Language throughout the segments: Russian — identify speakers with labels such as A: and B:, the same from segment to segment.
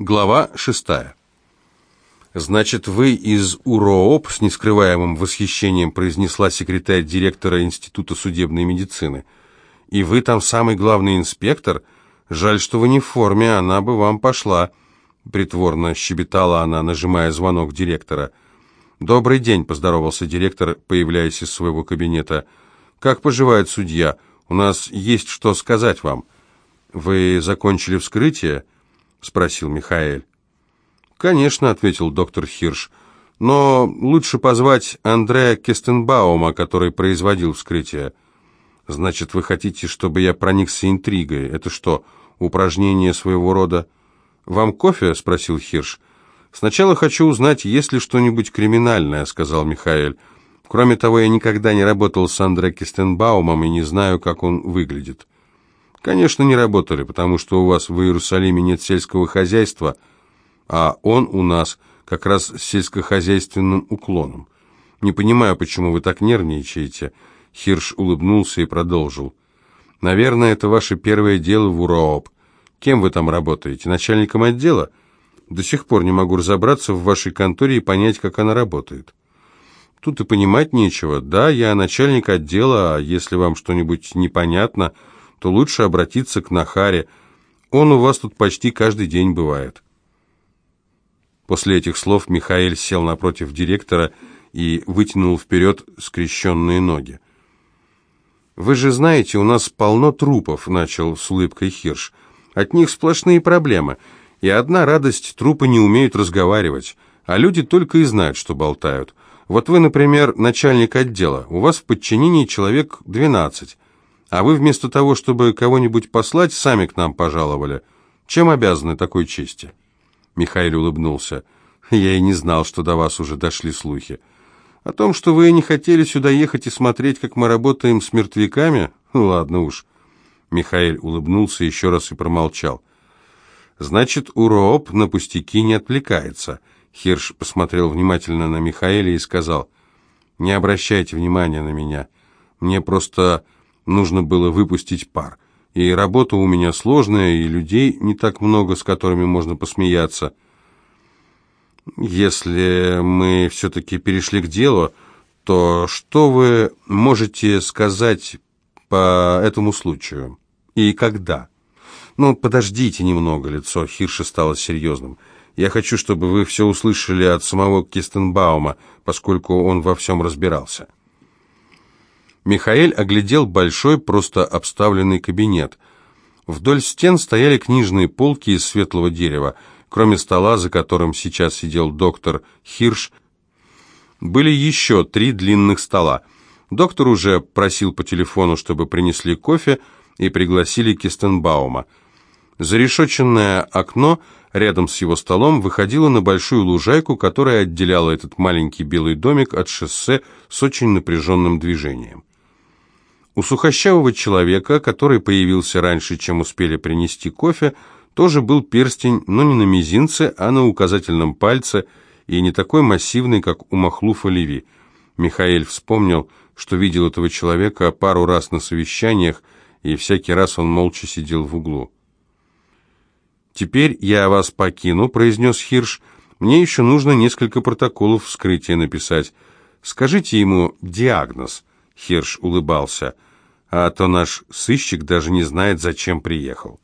A: Глава шестая. «Значит, вы из УРООП?» — с нескрываемым восхищением произнесла секретарь директора Института судебной медицины. «И вы там самый главный инспектор? Жаль, что вы не в форме, она бы вам пошла», — притворно щебетала она, нажимая звонок директора. «Добрый день», — поздоровался директор, появляясь из своего кабинета. «Как поживает судья? У нас есть что сказать вам». «Вы закончили вскрытие?» — спросил Михаэль. «Конечно», — ответил доктор Хирш, — «но лучше позвать Андрея Кестенбаума, который производил вскрытие». «Значит, вы хотите, чтобы я проникся интригой? Это что, упражнение своего рода?» «Вам кофе?» — спросил Хирш. «Сначала хочу узнать, есть ли что-нибудь криминальное», — сказал Михаэль. «Кроме того, я никогда не работал с Андре Кестенбаумом и не знаю, как он выглядит». Конечно, не работали, потому что у вас в Иерусалиме нет сельского хозяйства, а он у нас как раз с сельскохозяйственным уклоном. Не понимаю, почему вы так нервничаете. Хирш улыбнулся и продолжил. Наверное, это ваше первое дело в УРООП. Кем вы там работаете? Начальником отдела? До сих пор не могу разобраться в вашей конторе и понять, как она работает. Тут и понимать нечего. Да, я начальник отдела, а если вам что-нибудь непонятно, то лучше обратиться к Нахаре. Он у вас тут почти каждый день бывает». После этих слов Михаил сел напротив директора и вытянул вперед скрещенные ноги. «Вы же знаете, у нас полно трупов», — начал с улыбкой Хирш. «От них сплошные проблемы. И одна радость — трупы не умеют разговаривать, а люди только и знают, что болтают. Вот вы, например, начальник отдела, у вас в подчинении человек двенадцать. А вы вместо того, чтобы кого-нибудь послать, сами к нам пожаловали. Чем обязаны такой чести?» Михаил улыбнулся. «Я и не знал, что до вас уже дошли слухи. О том, что вы не хотели сюда ехать и смотреть, как мы работаем с мертвяками? Ладно уж». Михаил улыбнулся еще раз и промолчал. «Значит, УРООП на пустяки не отвлекается». Хирш посмотрел внимательно на Михаэля и сказал, «Не обращайте внимания на меня. Мне просто нужно было выпустить пар. И работа у меня сложная, и людей не так много, с которыми можно посмеяться. Если мы все-таки перешли к делу, то что вы можете сказать по этому случаю? И когда? Ну, подождите немного, лицо Хирша стало серьезным. Я хочу, чтобы вы все услышали от самого Кистенбаума, поскольку он во всем разбирался. Михаэль оглядел большой, просто обставленный кабинет. Вдоль стен стояли книжные полки из светлого дерева. Кроме стола, за которым сейчас сидел доктор Хирш, были еще три длинных стола. Доктор уже просил по телефону, чтобы принесли кофе, и пригласили Кистенбаума. Зарешоченное окно рядом с его столом выходило на большую лужайку, которая отделяла этот маленький белый домик от шоссе с очень напряженным движением. У сухощавого человека, который появился раньше, чем успели принести кофе, тоже был перстень, но не на мизинце, а на указательном пальце, и не такой массивный, как у Махлуфа Леви. Михаил вспомнил, что видел этого человека пару раз на совещаниях, и всякий раз он молча сидел в углу. «Теперь я вас покину», — произнес Хирш. «Мне еще нужно несколько протоколов вскрытия написать. Скажите ему диагноз». Хирш улыбался. «А то наш сыщик даже не знает, зачем приехал».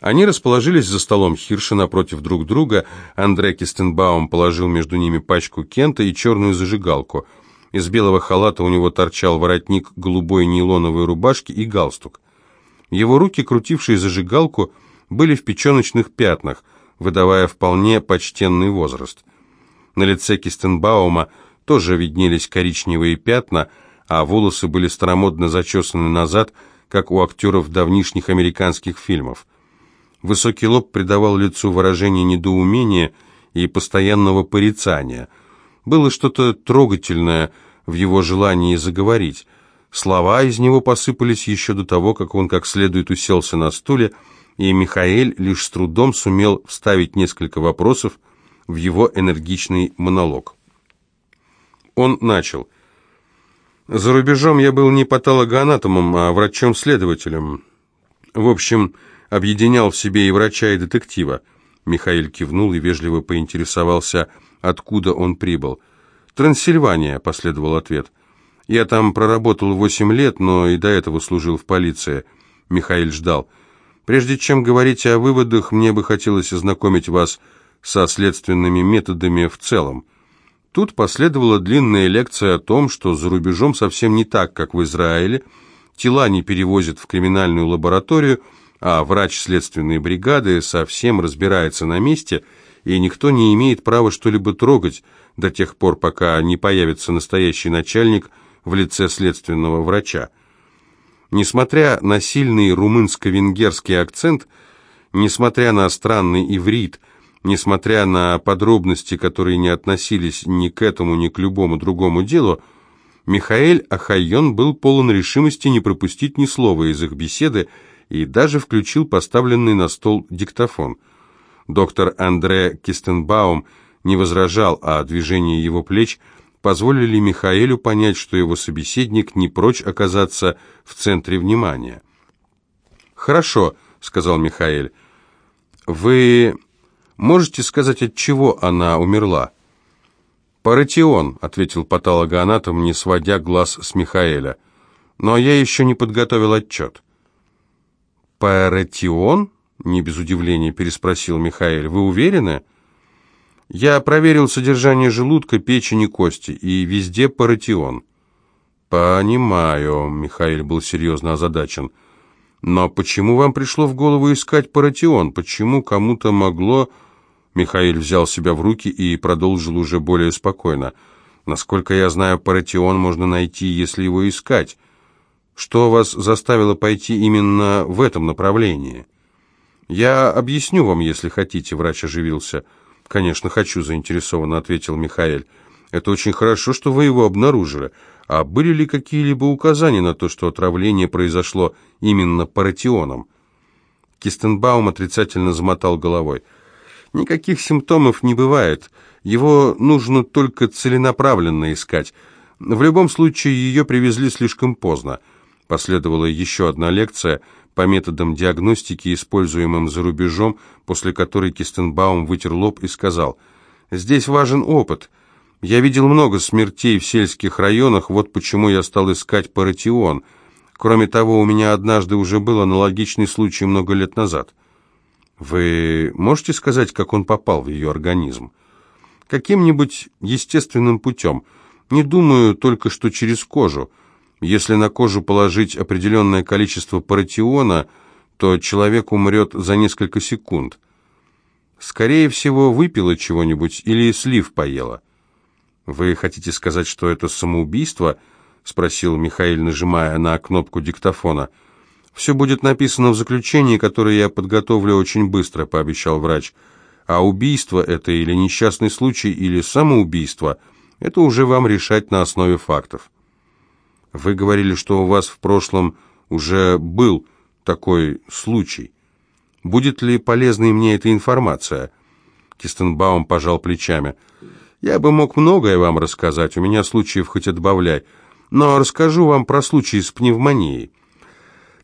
A: Они расположились за столом Хирша напротив друг друга. Андре Кистенбаум положил между ними пачку кента и черную зажигалку. Из белого халата у него торчал воротник голубой нейлоновой рубашки и галстук. Его руки, крутившие зажигалку, были в печеночных пятнах, выдавая вполне почтенный возраст. На лице Кистенбаума тоже виднелись коричневые пятна, а волосы были старомодно зачесаны назад, как у актеров давнишних американских фильмов. Высокий лоб придавал лицу выражение недоумения и постоянного порицания. Было что-то трогательное в его желании заговорить. Слова из него посыпались еще до того, как он как следует уселся на стуле, и Михаэль лишь с трудом сумел вставить несколько вопросов в его энергичный монолог. Он начал. За рубежом я был не патологоанатомом, а врачом-следователем. В общем, объединял в себе и врача, и детектива. Михаил кивнул и вежливо поинтересовался, откуда он прибыл. «Трансильвания», — последовал ответ. «Я там проработал восемь лет, но и до этого служил в полиции». Михаил ждал. «Прежде чем говорить о выводах, мне бы хотелось ознакомить вас со следственными методами в целом». Тут последовала длинная лекция о том, что за рубежом совсем не так, как в Израиле. Тела не перевозят в криминальную лабораторию, а врач следственной бригады совсем разбирается на месте, и никто не имеет права что-либо трогать до тех пор, пока не появится настоящий начальник в лице следственного врача. Несмотря на сильный румынско-венгерский акцент, несмотря на странный иврит, несмотря на подробности, которые не относились ни к этому, ни к любому другому делу, Михаэль Ахайон был полон решимости не пропустить ни слова из их беседы и даже включил поставленный на стол диктофон. Доктор Андре Кистенбаум не возражал, а движение его плеч позволили Михаэлю понять, что его собеседник не прочь оказаться в центре внимания. «Хорошо», — сказал Михаэль. «Вы можете сказать, от чего она умерла?» «Паратион», — ответил патологоанатом, не сводя глаз с Михаэля. «Но я еще не подготовил отчет». «Паратион?» — не без удивления переспросил Михаэль. «Вы уверены?» «Я проверил содержание желудка, печени, кости, и везде паратион». «Понимаю», — Михаил был серьезно озадачен. «Но почему вам пришло в голову искать паратион? Почему кому-то могло...» Михаил взял себя в руки и продолжил уже более спокойно. «Насколько я знаю, паратион можно найти, если его искать. Что вас заставило пойти именно в этом направлении?» «Я объясню вам, если хотите», — врач оживился. «Конечно, хочу», — заинтересованно ответил Михаил. «Это очень хорошо, что вы его обнаружили. А были ли какие-либо указания на то, что отравление произошло именно паратионом?» Кистенбаум отрицательно замотал головой. Никаких симптомов не бывает. Его нужно только целенаправленно искать. В любом случае, ее привезли слишком поздно. Последовала еще одна лекция по методам диагностики, используемым за рубежом, после которой Кистенбаум вытер лоб и сказал, «Здесь важен опыт. Я видел много смертей в сельских районах, вот почему я стал искать паратион. Кроме того, у меня однажды уже был аналогичный случай много лет назад». Вы можете сказать, как он попал в ее организм? Каким-нибудь естественным путем. Не думаю только, что через кожу. Если на кожу положить определенное количество паратиона, то человек умрет за несколько секунд. Скорее всего, выпила чего-нибудь или слив поела. «Вы хотите сказать, что это самоубийство?» — спросил Михаил, нажимая на кнопку диктофона. — «Все будет написано в заключении, которое я подготовлю очень быстро», — пообещал врач. «А убийство это или несчастный случай, или самоубийство, это уже вам решать на основе фактов». «Вы говорили, что у вас в прошлом уже был такой случай. Будет ли полезной мне эта информация?» Кистенбаум пожал плечами. «Я бы мог многое вам рассказать, у меня случаев хоть отбавляй, но расскажу вам про случай с пневмонией».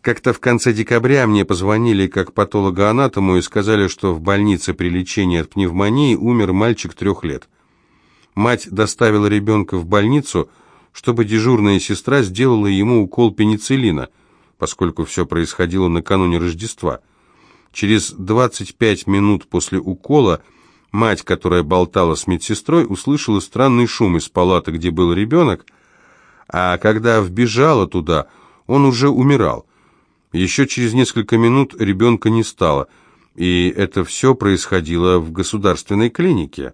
A: Как-то в конце декабря мне позвонили как патологоанатому и сказали, что в больнице при лечении от пневмонии умер мальчик трех лет. Мать доставила ребенка в больницу, чтобы дежурная сестра сделала ему укол пенициллина, поскольку все происходило накануне Рождества. Через 25 минут после укола мать, которая болтала с медсестрой, услышала странный шум из палаты, где был ребенок, а когда вбежала туда, он уже умирал. Еще через несколько минут ребенка не стало, и это все происходило в государственной клинике.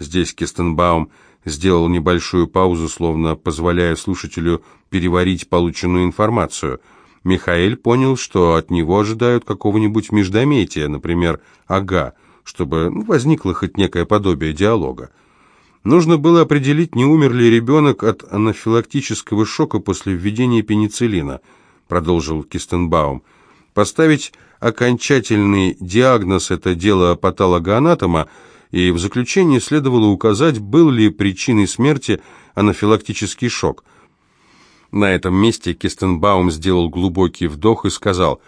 A: Здесь Кестенбаум сделал небольшую паузу, словно позволяя слушателю переварить полученную информацию. Михаил понял, что от него ожидают какого-нибудь междометия, например, «ага», чтобы ну, возникло хоть некое подобие диалога. Нужно было определить, не умер ли ребенок от анафилактического шока после введения пенициллина – продолжил Кистенбаум. Поставить окончательный диагноз – это дело патологоанатома, и в заключении следовало указать, был ли причиной смерти анафилактический шок. На этом месте Кистенбаум сделал глубокий вдох и сказал,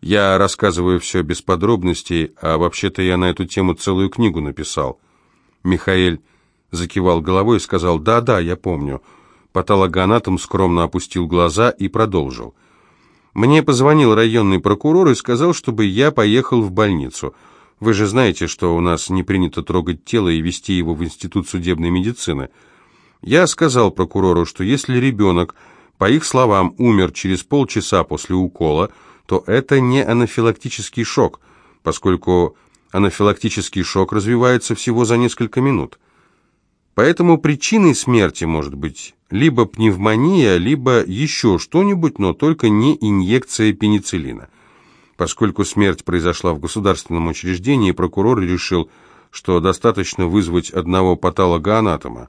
A: Я рассказываю все без подробностей, а вообще-то я на эту тему целую книгу написал. Михаэль закивал головой и сказал «Да-да, я помню». Патологоанатом скромно опустил глаза и продолжил. «Мне позвонил районный прокурор и сказал, чтобы я поехал в больницу. Вы же знаете, что у нас не принято трогать тело и вести его в Институт судебной медицины. Я сказал прокурору, что если ребенок, по их словам, умер через полчаса после укола, то это не анафилактический шок, поскольку анафилактический шок развивается всего за несколько минут. Поэтому причиной смерти может быть либо пневмония, либо еще что-нибудь, но только не инъекция пенициллина. Поскольку смерть произошла в государственном учреждении, прокурор решил, что достаточно вызвать одного патологоанатома.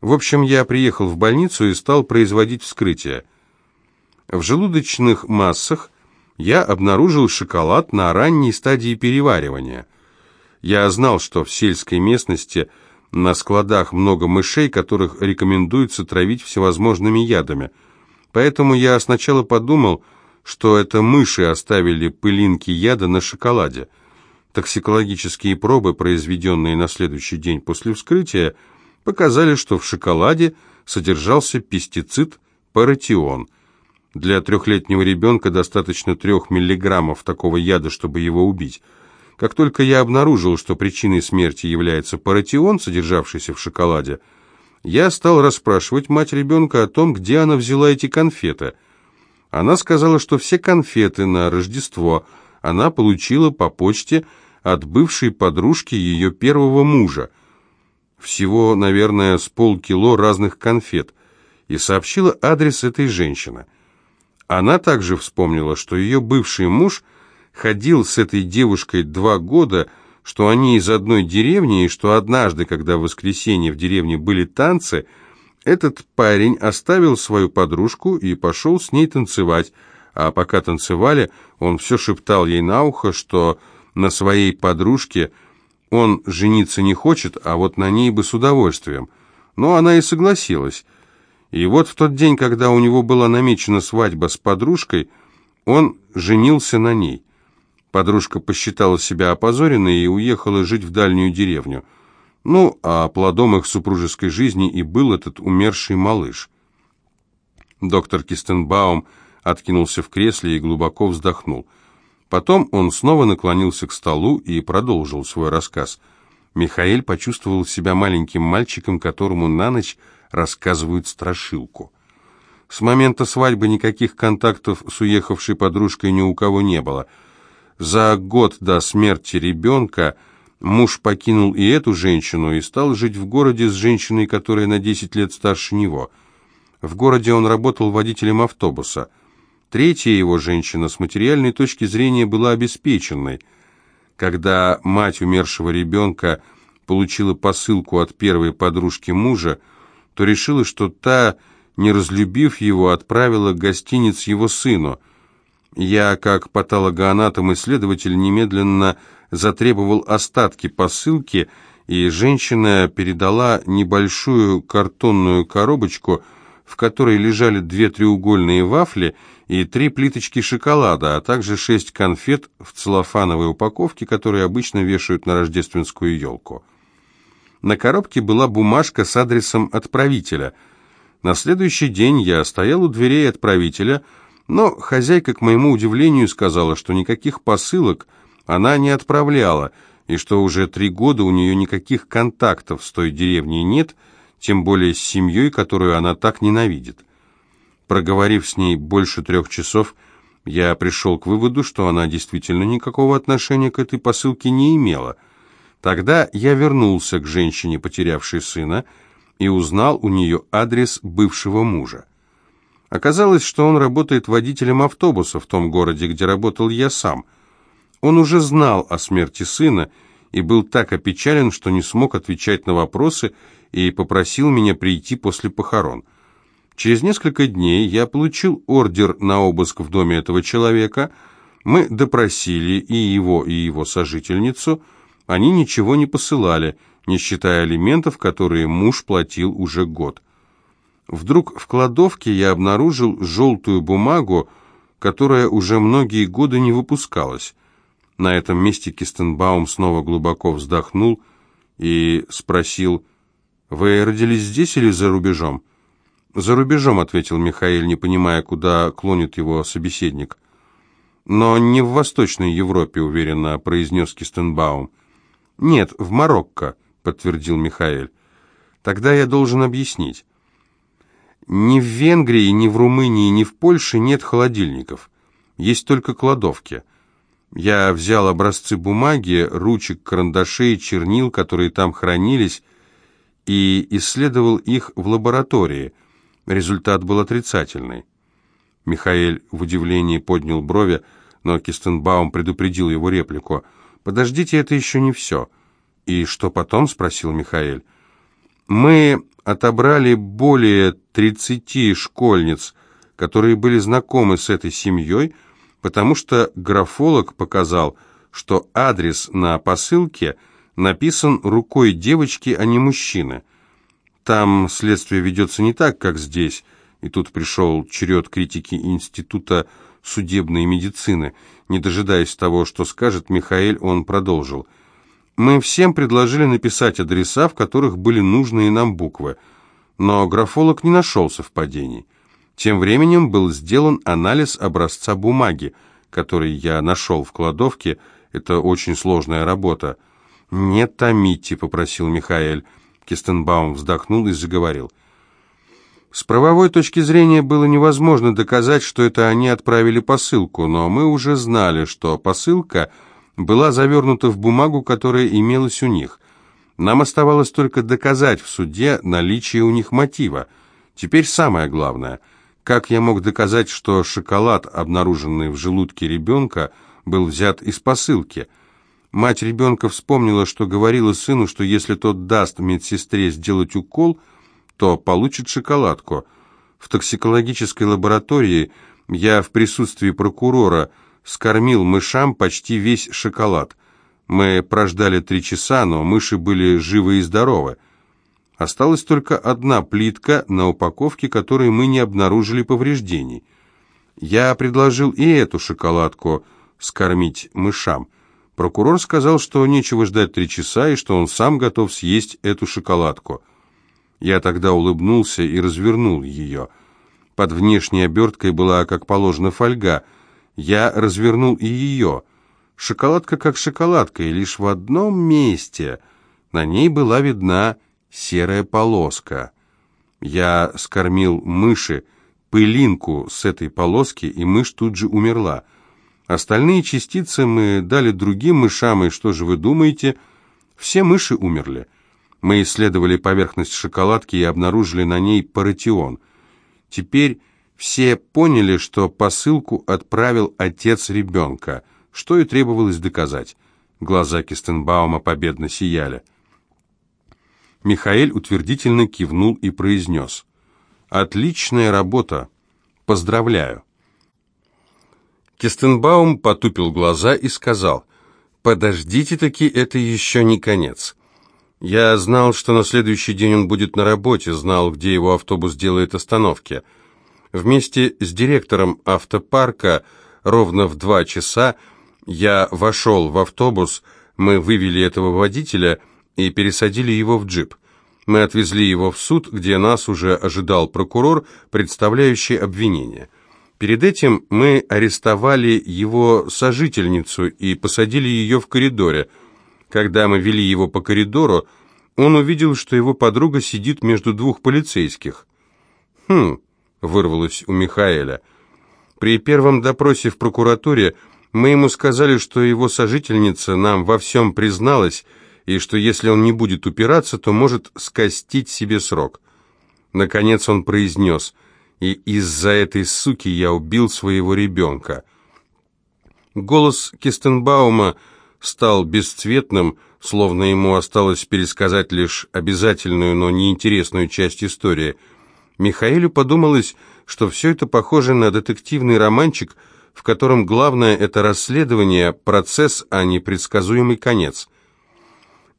A: В общем, я приехал в больницу и стал производить вскрытие. В желудочных массах я обнаружил шоколад на ранней стадии переваривания. Я знал, что в сельской местности на складах много мышей, которых рекомендуется травить всевозможными ядами. Поэтому я сначала подумал, что это мыши оставили пылинки яда на шоколаде. Токсикологические пробы, произведенные на следующий день после вскрытия, показали, что в шоколаде содержался пестицид паратион – для трехлетнего ребенка достаточно трех миллиграммов такого яда, чтобы его убить. Как только я обнаружил, что причиной смерти является паратион, содержавшийся в шоколаде, я стал расспрашивать мать ребенка о том, где она взяла эти конфеты. Она сказала, что все конфеты на Рождество она получила по почте от бывшей подружки ее первого мужа. Всего, наверное, с полкило разных конфет. И сообщила адрес этой женщины – она также вспомнила, что ее бывший муж ходил с этой девушкой два года, что они из одной деревни, и что однажды, когда в воскресенье в деревне были танцы, этот парень оставил свою подружку и пошел с ней танцевать, а пока танцевали, он все шептал ей на ухо, что на своей подружке он жениться не хочет, а вот на ней бы с удовольствием. Но она и согласилась. И вот в тот день, когда у него была намечена свадьба с подружкой, он женился на ней. Подружка посчитала себя опозоренной и уехала жить в дальнюю деревню. Ну, а плодом их супружеской жизни и был этот умерший малыш. Доктор Кистенбаум откинулся в кресле и глубоко вздохнул. Потом он снова наклонился к столу и продолжил свой рассказ. Михаил почувствовал себя маленьким мальчиком, которому на ночь рассказывают страшилку. С момента свадьбы никаких контактов с уехавшей подружкой ни у кого не было. За год до смерти ребенка муж покинул и эту женщину и стал жить в городе с женщиной, которая на 10 лет старше него. В городе он работал водителем автобуса. Третья его женщина с материальной точки зрения была обеспеченной. Когда мать умершего ребенка получила посылку от первой подружки мужа, то решила, что та, не разлюбив его, отправила гостиниц его сыну. Я, как патологоанатом-исследователь, немедленно затребовал остатки посылки, и женщина передала небольшую картонную коробочку, в которой лежали две треугольные вафли и три плиточки шоколада, а также шесть конфет в целлофановой упаковке, которые обычно вешают на рождественскую елку. На коробке была бумажка с адресом отправителя. На следующий день я стоял у дверей отправителя, но хозяйка, к моему удивлению, сказала, что никаких посылок она не отправляла, и что уже три года у нее никаких контактов с той деревней нет, тем более с семьей, которую она так ненавидит. Проговорив с ней больше трех часов, я пришел к выводу, что она действительно никакого отношения к этой посылке не имела – Тогда я вернулся к женщине, потерявшей сына, и узнал у нее адрес бывшего мужа. Оказалось, что он работает водителем автобуса в том городе, где работал я сам. Он уже знал о смерти сына и был так опечален, что не смог отвечать на вопросы и попросил меня прийти после похорон. Через несколько дней я получил ордер на обыск в доме этого человека. Мы допросили и его, и его сожительницу – они ничего не посылали, не считая алиментов, которые муж платил уже год. Вдруг в кладовке я обнаружил желтую бумагу, которая уже многие годы не выпускалась. На этом месте Кистенбаум снова глубоко вздохнул и спросил, «Вы родились здесь или за рубежом?» «За рубежом», — ответил Михаил, не понимая, куда клонит его собеседник. «Но не в Восточной Европе», — уверенно произнес Кистенбаум. «Нет, в Марокко», — подтвердил Михаил. «Тогда я должен объяснить. Ни в Венгрии, ни в Румынии, ни в Польше нет холодильников. Есть только кладовки. Я взял образцы бумаги, ручек, карандашей, чернил, которые там хранились, и исследовал их в лаборатории. Результат был отрицательный. Михаил в удивлении поднял брови, но Кистенбаум предупредил его реплику. «Подождите, это еще не все». «И что потом?» — спросил Михаил. «Мы отобрали более 30 школьниц, которые были знакомы с этой семьей, потому что графолог показал, что адрес на посылке написан рукой девочки, а не мужчины. Там следствие ведется не так, как здесь, и тут пришел черед критики Института судебной медицины. Не дожидаясь того, что скажет Михаил, он продолжил. «Мы всем предложили написать адреса, в которых были нужные нам буквы, но графолог не нашел совпадений». Тем временем был сделан анализ образца бумаги, который я нашел в кладовке. Это очень сложная работа. «Не томите», — попросил Михаил. Кистенбаум вздохнул и заговорил. С правовой точки зрения было невозможно доказать, что это они отправили посылку, но мы уже знали, что посылка была завернута в бумагу, которая имелась у них. Нам оставалось только доказать в суде наличие у них мотива. Теперь самое главное — как я мог доказать, что шоколад, обнаруженный в желудке ребенка, был взят из посылки? Мать ребенка вспомнила, что говорила сыну, что если тот даст медсестре сделать укол, то получит шоколадку. В токсикологической лаборатории я в присутствии прокурора скормил мышам почти весь шоколад. Мы прождали три часа, но мыши были живы и здоровы. Осталась только одна плитка на упаковке, которой мы не обнаружили повреждений. Я предложил и эту шоколадку скормить мышам. Прокурор сказал, что нечего ждать три часа и что он сам готов съесть эту шоколадку. Я тогда улыбнулся и развернул ее. Под внешней оберткой была, как положено, фольга. Я развернул и ее. Шоколадка как шоколадка, и лишь в одном месте на ней была видна серая полоска. Я скормил мыши пылинку с этой полоски, и мышь тут же умерла. Остальные частицы мы дали другим мышам, и что же вы думаете? Все мыши умерли. Мы исследовали поверхность шоколадки и обнаружили на ней паратион. Теперь все поняли, что посылку отправил отец ребенка, что и требовалось доказать. Глаза Кистенбаума победно сияли. Михаил утвердительно кивнул и произнес. «Отличная работа! Поздравляю!» Кистенбаум потупил глаза и сказал, «Подождите-таки, это еще не конец. Я знал, что на следующий день он будет на работе, знал, где его автобус делает остановки. Вместе с директором автопарка ровно в два часа я вошел в автобус, мы вывели этого водителя – и пересадили его в джип. Мы отвезли его в суд, где нас уже ожидал прокурор, представляющий обвинение. Перед этим мы арестовали его сожительницу и посадили ее в коридоре. Когда мы вели его по коридору, он увидел, что его подруга сидит между двух полицейских. «Хм», — вырвалось у Михаэля. При первом допросе в прокуратуре мы ему сказали, что его сожительница нам во всем призналась, и что если он не будет упираться, то может скостить себе срок. Наконец он произнес, «И из-за этой суки я убил своего ребенка». Голос Кистенбаума стал бесцветным, словно ему осталось пересказать лишь обязательную, но неинтересную часть истории. Михаилу подумалось, что все это похоже на детективный романчик, в котором главное – это расследование, процесс, а не предсказуемый конец –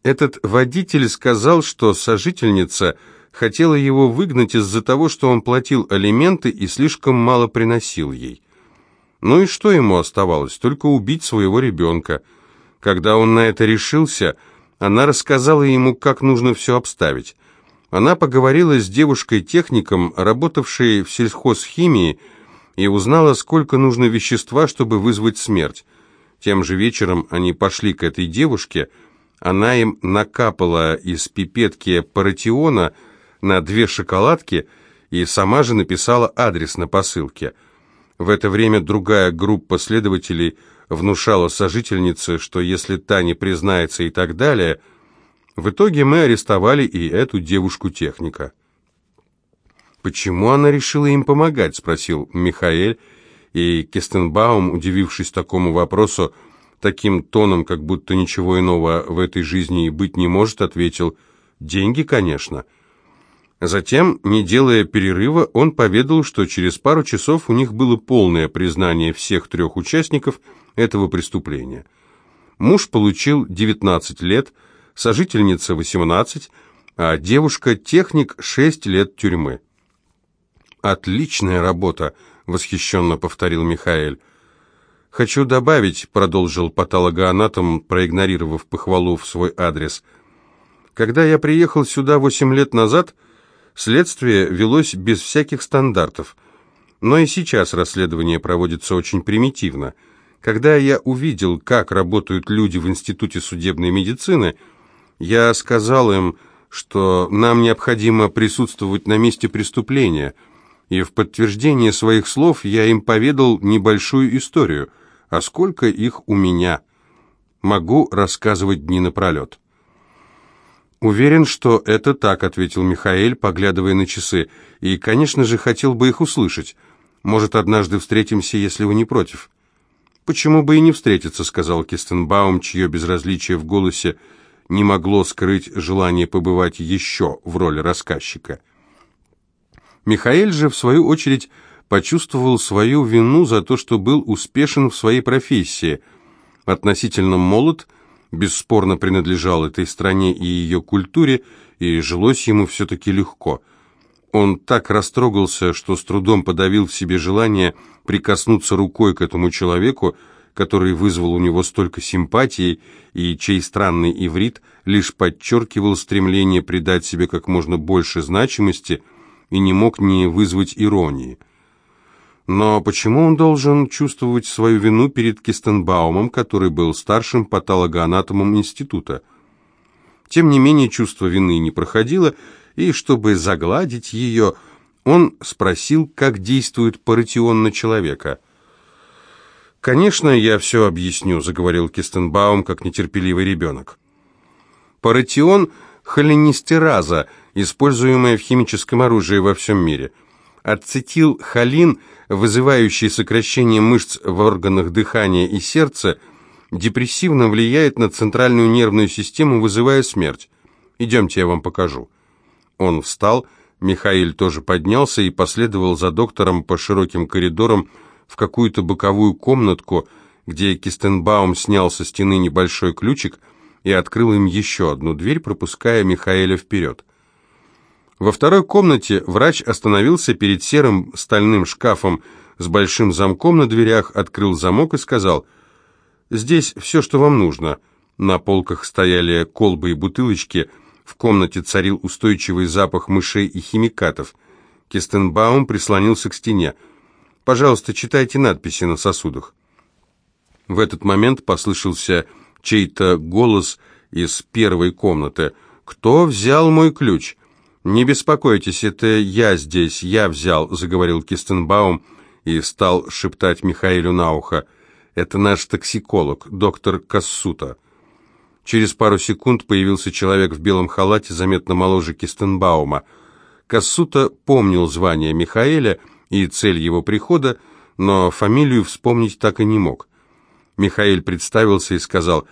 A: этот водитель сказал, что сожительница хотела его выгнать из-за того, что он платил алименты и слишком мало приносил ей. Ну и что ему оставалось? Только убить своего ребенка. Когда он на это решился, она рассказала ему, как нужно все обставить. Она поговорила с девушкой-техником, работавшей в сельхозхимии, и узнала, сколько нужно вещества, чтобы вызвать смерть. Тем же вечером они пошли к этой девушке, она им накапала из пипетки паратиона на две шоколадки и сама же написала адрес на посылке. В это время другая группа следователей внушала сожительнице, что если та не признается и так далее – в итоге мы арестовали и эту девушку-техника. «Почему она решила им помогать?» – спросил Михаэль, и Кестенбаум, удивившись такому вопросу, таким тоном, как будто ничего иного в этой жизни и быть не может, ответил «Деньги, конечно». Затем, не делая перерыва, он поведал, что через пару часов у них было полное признание всех трех участников этого преступления. Муж получил 19 лет – сожительница 18, а девушка-техник 6 лет тюрьмы. «Отличная работа», — восхищенно повторил Михаэль. «Хочу добавить», — продолжил патологоанатом, проигнорировав похвалу в свой адрес. «Когда я приехал сюда восемь лет назад, следствие велось без всяких стандартов. Но и сейчас расследование проводится очень примитивно. Когда я увидел, как работают люди в Институте судебной медицины, — я сказал им, что нам необходимо присутствовать на месте преступления, и в подтверждение своих слов я им поведал небольшую историю, а сколько их у меня. Могу рассказывать дни напролет. «Уверен, что это так», — ответил Михаэль, поглядывая на часы, «и, конечно же, хотел бы их услышать. Может, однажды встретимся, если вы не против». «Почему бы и не встретиться», — сказал Кистенбаум, чье безразличие в голосе не могло скрыть желание побывать еще в роли рассказчика. Михаэль же, в свою очередь, почувствовал свою вину за то, что был успешен в своей профессии. Относительно молод, бесспорно принадлежал этой стране и ее культуре, и жилось ему все-таки легко. Он так растрогался, что с трудом подавил в себе желание прикоснуться рукой к этому человеку, который вызвал у него столько симпатии и чей странный иврит лишь подчеркивал стремление придать себе как можно больше значимости и не мог не вызвать иронии. Но почему он должен чувствовать свою вину перед Кистенбаумом, который был старшим патологоанатомом института? Тем не менее, чувство вины не проходило, и чтобы загладить ее, он спросил, как действует паратион на человека – «Конечно, я все объясню», — заговорил Кистенбаум, как нетерпеливый ребенок. Паратион — холинистераза, используемая в химическом оружии во всем мире. Ацетилхолин, вызывающий сокращение мышц в органах дыхания и сердца, депрессивно влияет на центральную нервную систему, вызывая смерть. Идемте, я вам покажу. Он встал, Михаил тоже поднялся и последовал за доктором по широким коридорам, в какую-то боковую комнатку, где Кистенбаум снял со стены небольшой ключик и открыл им еще одну дверь, пропуская Михаэля вперед. Во второй комнате врач остановился перед серым стальным шкафом с большим замком на дверях, открыл замок и сказал, «Здесь все, что вам нужно». На полках стояли колбы и бутылочки, в комнате царил устойчивый запах мышей и химикатов. Кистенбаум прислонился к стене. Пожалуйста, читайте надписи на сосудах». В этот момент послышался чей-то голос из первой комнаты. «Кто взял мой ключ?» «Не беспокойтесь, это я здесь, я взял», — заговорил Кистенбаум и стал шептать Михаилу на ухо. «Это наш токсиколог, доктор Кассута». Через пару секунд появился человек в белом халате, заметно моложе Кистенбаума. Кассута помнил звание Михаэля и цель его прихода, но фамилию вспомнить так и не мог. Михаил представился и сказал,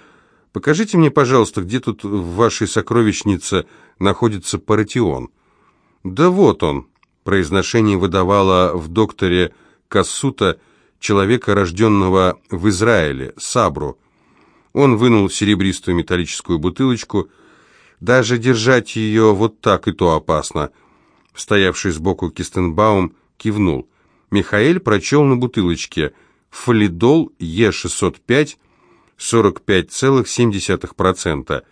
A: «Покажите мне, пожалуйста, где тут в вашей сокровищнице находится паратион». «Да вот он», — произношение выдавало в докторе Кассута, человека, рожденного в Израиле, Сабру. Он вынул серебристую металлическую бутылочку. Даже держать ее вот так и то опасно. Стоявший сбоку Кистенбаум кивнул. Михаэль прочел на бутылочке фолидол Е605 45,7%,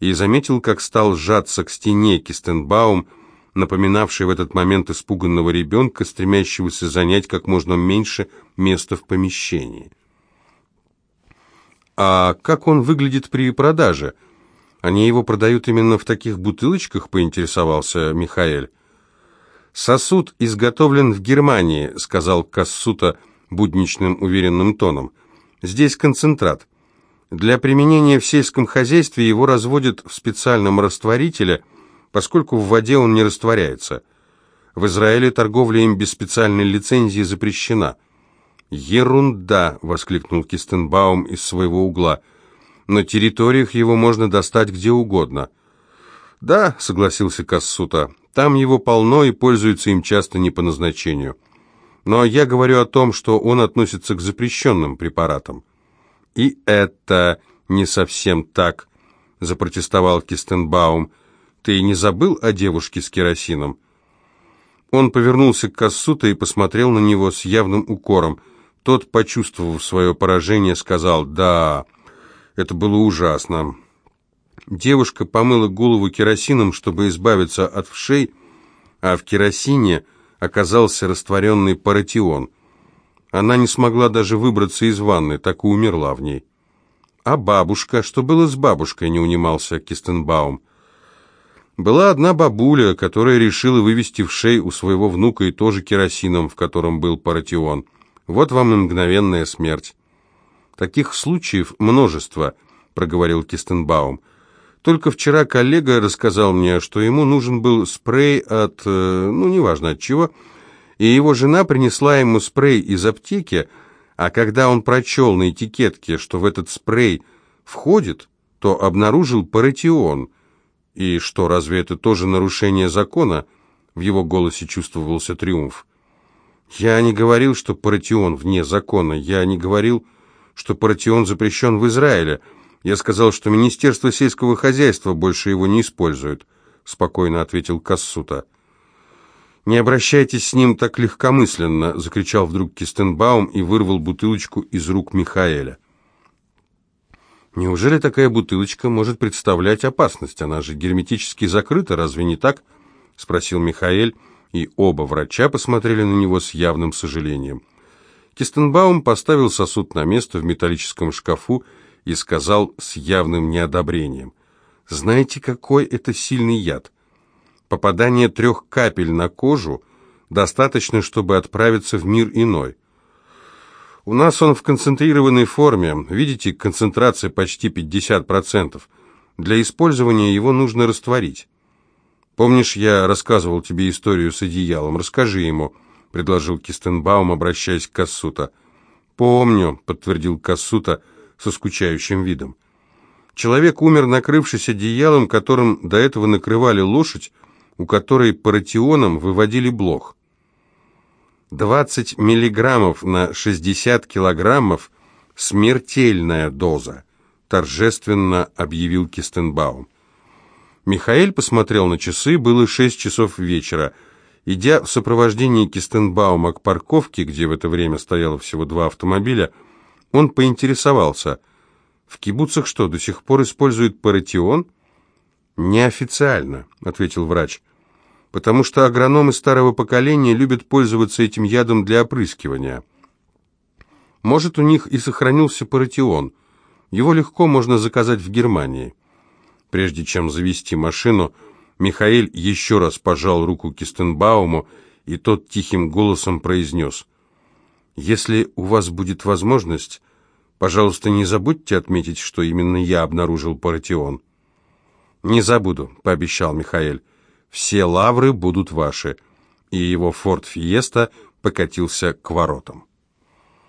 A: и заметил, как стал сжаться к стене Кистенбаум, напоминавший в этот момент испуганного ребенка, стремящегося занять как можно меньше места в помещении. «А как он выглядит при продаже? Они его продают именно в таких бутылочках?» — поинтересовался Михаэль. «Сосуд изготовлен в Германии», — сказал Кассута будничным уверенным тоном. «Здесь концентрат. Для применения в сельском хозяйстве его разводят в специальном растворителе, поскольку в воде он не растворяется. В Израиле торговля им без специальной лицензии запрещена». «Ерунда!» — воскликнул Кистенбаум из своего угла. «На территориях его можно достать где угодно». «Да», — согласился Кассута, — «там его полно и пользуются им часто не по назначению. Но я говорю о том, что он относится к запрещенным препаратам». «И это не совсем так», — запротестовал Кистенбаум. «Ты не забыл о девушке с керосином?» Он повернулся к Кассута и посмотрел на него с явным укором — тот, почувствовав свое поражение, сказал «Да, это было ужасно». Девушка помыла голову керосином, чтобы избавиться от вшей, а в керосине оказался растворенный паратион. Она не смогла даже выбраться из ванны, так и умерла в ней. «А бабушка? Что было с бабушкой?» — не унимался Кистенбаум. Была одна бабуля, которая решила вывести в шей у своего внука и тоже керосином, в котором был паратион. Вот вам и мгновенная смерть. Таких случаев множество, проговорил Кистенбаум. Только вчера коллега рассказал мне, что ему нужен был спрей от, э, ну, неважно от чего, и его жена принесла ему спрей из аптеки, а когда он прочел на этикетке, что в этот спрей входит, то обнаружил паратион. И что, разве это тоже нарушение закона? В его голосе чувствовался триумф. Я не говорил, что паратион вне закона. Я не говорил, что паратион запрещен в Израиле. Я сказал, что Министерство сельского хозяйства больше его не использует, спокойно ответил Кассута. «Не обращайтесь с ним так легкомысленно!» — закричал вдруг Кистенбаум и вырвал бутылочку из рук Михаэля. «Неужели такая бутылочка может представлять опасность? Она же герметически закрыта, разве не так?» — спросил Михаэль, и оба врача посмотрели на него с явным сожалением. Кистенбаум поставил сосуд на место в металлическом шкафу и сказал с явным неодобрением. «Знаете, какой это сильный яд? Попадание трех капель на кожу достаточно, чтобы отправиться в мир иной. У нас он в концентрированной форме. Видите, концентрация почти 50%. Для использования его нужно растворить. Помнишь, я рассказывал тебе историю с одеялом? Расскажи ему», — предложил Кистенбаум, обращаясь к Кассута. «Помню», — подтвердил Кассута со скучающим видом. «Человек умер, накрывшись одеялом, которым до этого накрывали лошадь, у которой паратионом выводили блох. «Двадцать миллиграммов на шестьдесят килограммов — смертельная доза», — торжественно объявил Кистенбаум. Михаэль посмотрел на часы, было шесть часов вечера. Идя в сопровождении Кистенбаума к парковке, где в это время стояло всего два автомобиля, он поинтересовался, «В кибуцах что, до сих пор используют паратион?» «Неофициально», — ответил врач, «потому что агрономы старого поколения любят пользоваться этим ядом для опрыскивания. Может, у них и сохранился паратион. Его легко можно заказать в Германии». Прежде чем завести машину, Михаил еще раз пожал руку Кистенбауму, и тот тихим голосом произнес, «Если у вас будет возможность, пожалуйста, не забудьте отметить, что именно я обнаружил паратион». «Не забуду», — пообещал Михаил. «Все лавры будут ваши». И его «Форд Фиеста» покатился к воротам.